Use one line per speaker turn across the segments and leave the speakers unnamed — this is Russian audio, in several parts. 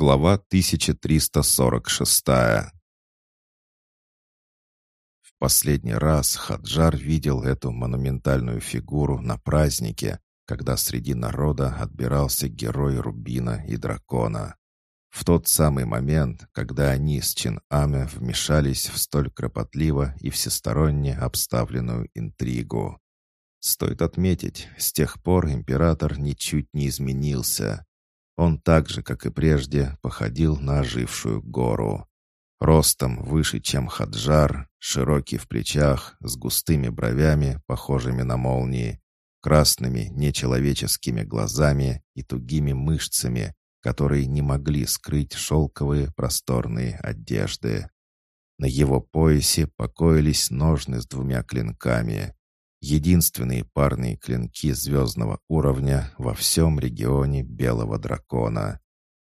Глава 1346 В последний раз Хаджар видел эту монументальную фигуру на празднике, когда среди народа отбирался герой Рубина и Дракона. В тот самый момент, когда они с Чин-Аме вмешались в столь кропотливо и всесторонне обставленную интригу. Стоит отметить, с тех пор император ничуть не изменился. Он так же, как и прежде, походил на ожившую гору. Ростом выше, чем Хаджар, широкий в плечах, с густыми бровями, похожими на молнии, красными нечеловеческими глазами и тугими мышцами, которые не могли скрыть шелковые просторные одежды. На его поясе покоились ножны с двумя клинками. Единственные парные клинки звездного уровня во всем регионе Белого Дракона.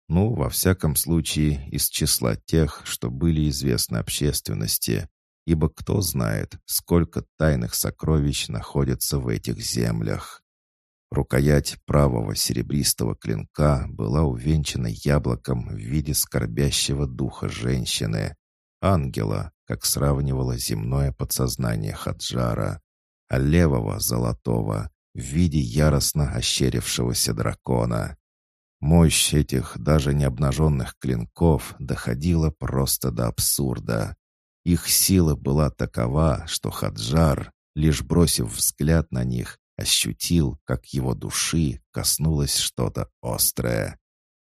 Ну, во всяком случае, из числа тех, что были известны общественности, ибо кто знает, сколько тайных сокровищ находится в этих землях. Рукоять правого серебристого клинка была увенчана яблоком в виде скорбящего духа женщины, ангела, как сравнивало земное подсознание Хаджара а левого золотого в виде яростно ощерившегося дракона. Мощь этих даже не обнаженных клинков доходила просто до абсурда. Их сила была такова, что Хаджар, лишь бросив взгляд на них, ощутил, как его души коснулось что-то острое.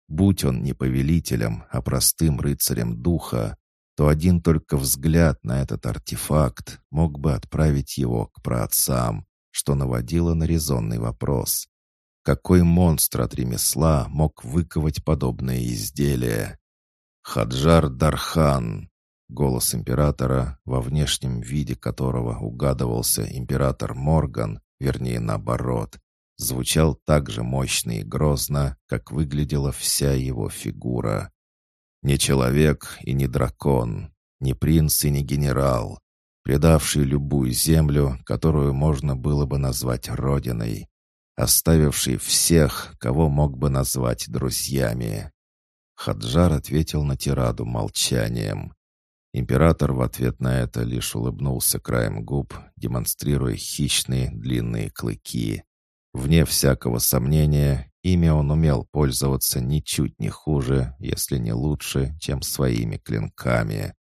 Будь он не повелителем, а простым рыцарем духа, то один только взгляд на этот артефакт мог бы отправить его к праотцам, что наводило на резонный вопрос. Какой монстр от ремесла мог выковать подобное изделие? Хаджар Дархан, голос императора, во внешнем виде которого угадывался император Морган, вернее наоборот, звучал так же мощно и грозно, как выглядела вся его фигура. Не человек и не дракон, не принц и не генерал, предавший любую землю, которую можно было бы назвать родиной, оставивший всех, кого мог бы назвать друзьями. Хаджар ответил на тираду молчанием. Император в ответ на это лишь улыбнулся краем губ, демонстрируя хищные длинные клыки. Вне всякого сомнения, ими он умел пользоваться ничуть не хуже, если не лучше, чем своими клинками.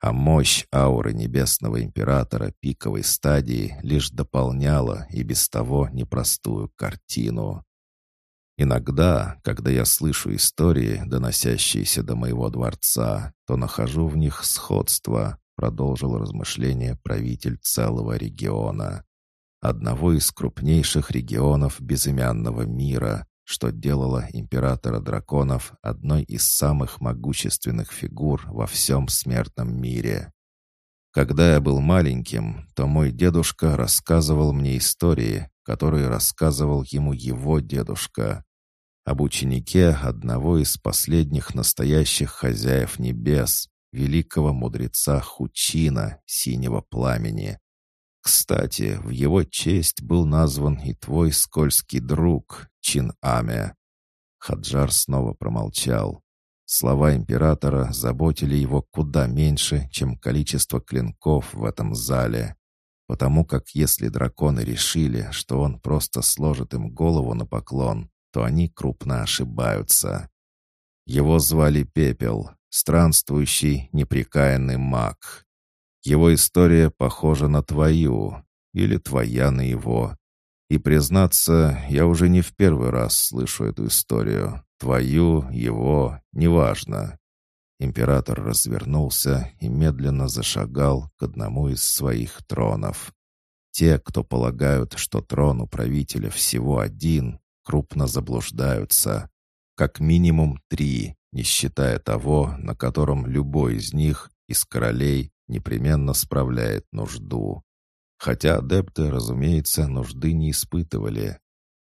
А мощь ауры Небесного Императора пиковой стадии лишь дополняла и без того непростую картину. Иногда, когда я слышу истории, доносящиеся до моего дворца, то нахожу в них сходство, продолжил размышление правитель целого региона одного из крупнейших регионов безымянного мира, что делало императора драконов одной из самых могущественных фигур во всем смертном мире. Когда я был маленьким, то мой дедушка рассказывал мне истории, которые рассказывал ему его дедушка, об ученике одного из последних настоящих хозяев небес, великого мудреца Хучина, синего пламени, кстати, в его честь был назван и твой скользкий друг, Чин Аме. Хаджар снова промолчал. Слова императора заботили его куда меньше, чем количество клинков в этом зале. Потому как если драконы решили, что он просто сложит им голову на поклон, то они крупно ошибаются. Его звали Пепел, странствующий, неприкаянный маг. Его история похожа на твою, или твоя на его. И, признаться, я уже не в первый раз слышу эту историю. Твою, его, неважно. Император развернулся и медленно зашагал к одному из своих тронов. Те, кто полагают, что трон у правителя всего один, крупно заблуждаются. Как минимум три, не считая того, на котором любой из них, из королей, непременно справляет нужду. Хотя адепты, разумеется, нужды не испытывали.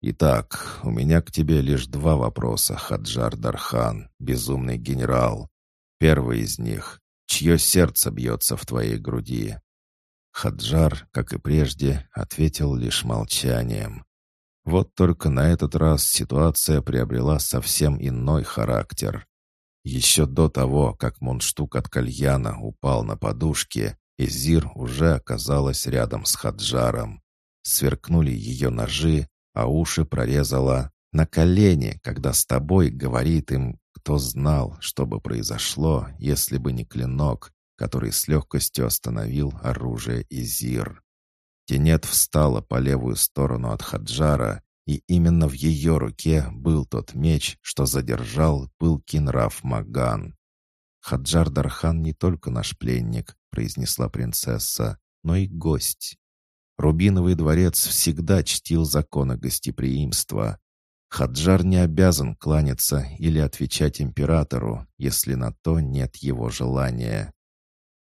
Итак, у меня к тебе лишь два вопроса, Хаджар Дархан, безумный генерал. Первый из них — чье сердце бьется в твоей груди? Хаджар, как и прежде, ответил лишь молчанием. Вот только на этот раз ситуация приобрела совсем иной характер. Еще до того, как мундштук от кальяна упал на подушке, Эзир уже оказалась рядом с Хаджаром. Сверкнули ее ножи, а уши прорезала на колени, когда с тобой говорит им, кто знал, что бы произошло, если бы не клинок, который с легкостью остановил оружие Изир. Тенет встала по левую сторону от Хаджара, и именно в ее руке был тот меч, что задержал пылкий нрав Маган. «Хаджар Дархан не только наш пленник», — произнесла принцесса, — «но и гость. Рубиновый дворец всегда чтил законы гостеприимства. Хаджар не обязан кланяться или отвечать императору, если на то нет его желания.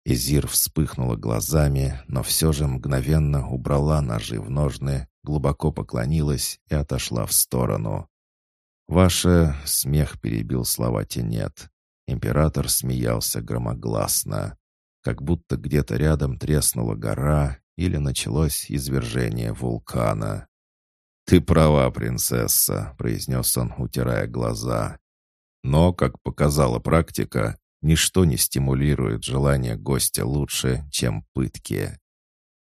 Изир вспыхнула глазами, но все же мгновенно убрала ножи в ножны, глубоко поклонилась и отошла в сторону. «Ваше...» — смех перебил слова Тенет. Император смеялся громогласно. Как будто где-то рядом треснула гора или началось извержение вулкана. «Ты права, принцесса», — произнес он, утирая глаза. «Но, как показала практика, Ничто не стимулирует желание гостя лучше, чем пытки.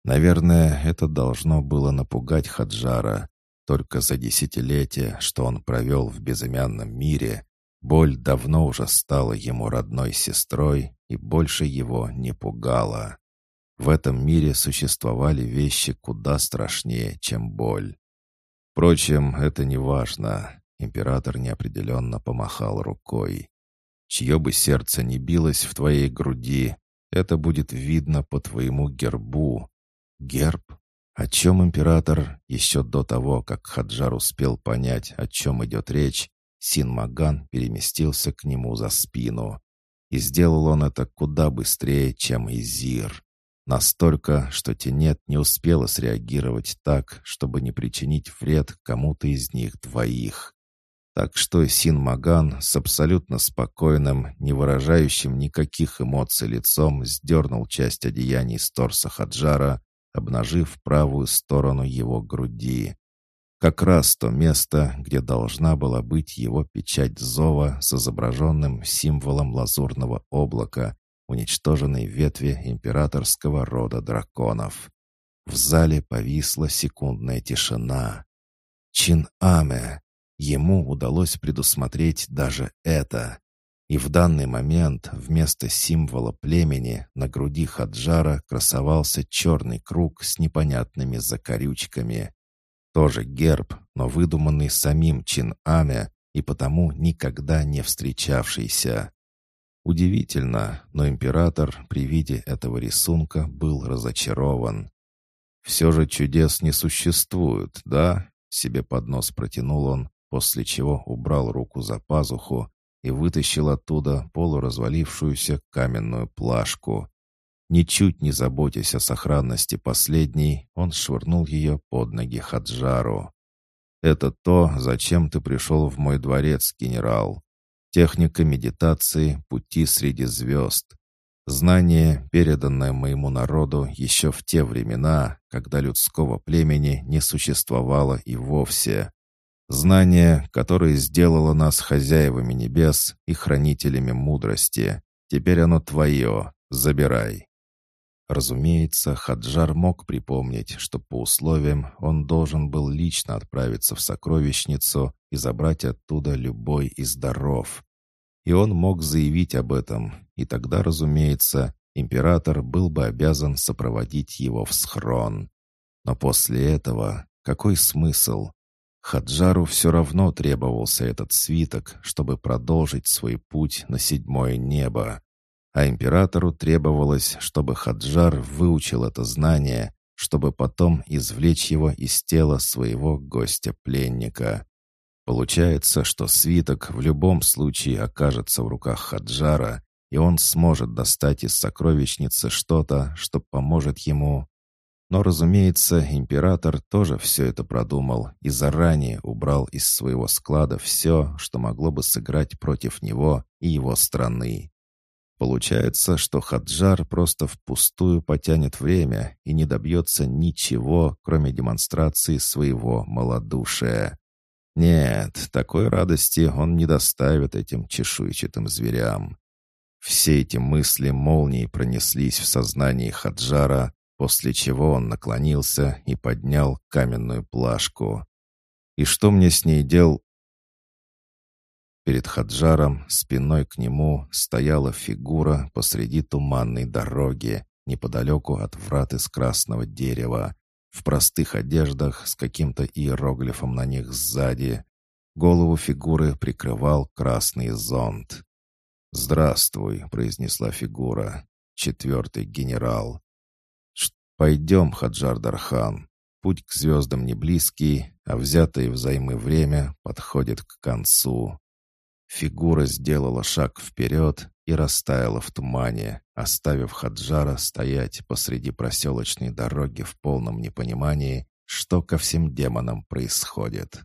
Наверное, это должно было напугать Хаджара. Только за десятилетия, что он провел в безымянном мире, боль давно уже стала ему родной сестрой и больше его не пугала. В этом мире существовали вещи куда страшнее, чем боль. Впрочем, это не важно. Император неопределенно помахал рукой. Чье бы сердце не билось в твоей груди, это будет видно по твоему гербу. Герб? О чем император, еще до того, как Хаджар успел понять, о чем идет речь, Син-Маган переместился к нему за спину. И сделал он это куда быстрее, чем Изир. Настолько, что Тенет не успела среагировать так, чтобы не причинить вред кому-то из них двоих. Так что Син Маган с абсолютно спокойным, не выражающим никаких эмоций лицом сдернул часть одеяний с торса Хаджара, обнажив правую сторону его груди. Как раз то место, где должна была быть его печать зова с изображенным символом лазурного облака, уничтоженной ветви императорского рода драконов. В зале повисла секундная тишина. Чин-Аме, Ему удалось предусмотреть даже это. И в данный момент вместо символа племени на груди Хаджара красовался черный круг с непонятными закорючками. Тоже герб, но выдуманный самим Чин-Аме и потому никогда не встречавшийся. Удивительно, но император при виде этого рисунка был разочарован. «Все же чудес не существует, да?» — себе под нос протянул он, после чего убрал руку за пазуху и вытащил оттуда полуразвалившуюся каменную плашку. Ничуть не заботясь о сохранности последней, он швырнул ее под ноги Хаджару. «Это то, зачем ты пришел в мой дворец, генерал. Техника медитации «Пути среди звезд». Знание, переданное моему народу еще в те времена, когда людского племени не существовало и вовсе. Знание, которое сделало нас хозяевами небес и хранителями мудрости. Теперь оно твое. Забирай». Разумеется, Хаджар мог припомнить, что по условиям он должен был лично отправиться в сокровищницу и забрать оттуда любой из даров. И он мог заявить об этом, и тогда, разумеется, император был бы обязан сопроводить его в схрон. Но после этого какой смысл? Хаджару все равно требовался этот свиток, чтобы продолжить свой путь на седьмое небо. А императору требовалось, чтобы Хаджар выучил это знание, чтобы потом извлечь его из тела своего гостя-пленника. Получается, что свиток в любом случае окажется в руках Хаджара, и он сможет достать из сокровищницы что-то, что поможет ему но, разумеется, император тоже все это продумал и заранее убрал из своего склада все, что могло бы сыграть против него и его страны. Получается, что Хаджар просто впустую потянет время и не добьется ничего, кроме демонстрации своего малодушия. Нет, такой радости он не доставит этим чешуйчатым зверям. Все эти мысли молнией пронеслись в сознании Хаджара, после чего он наклонился и поднял каменную плашку. «И что мне с ней дел?» Перед Хаджаром, спиной к нему, стояла фигура посреди туманной дороги, неподалеку от врат из красного дерева, в простых одеждах с каким-то иероглифом на них сзади. Голову фигуры прикрывал красный зонт. «Здравствуй», — произнесла фигура, четвертый генерал. «Пойдем, Хаджар Дархан. Путь к звездам не близкий, а взятое взаймы время подходит к концу». Фигура сделала шаг вперед и растаяла в тумане, оставив Хаджара стоять посреди проселочной дороги в полном непонимании, что ко всем демонам происходит.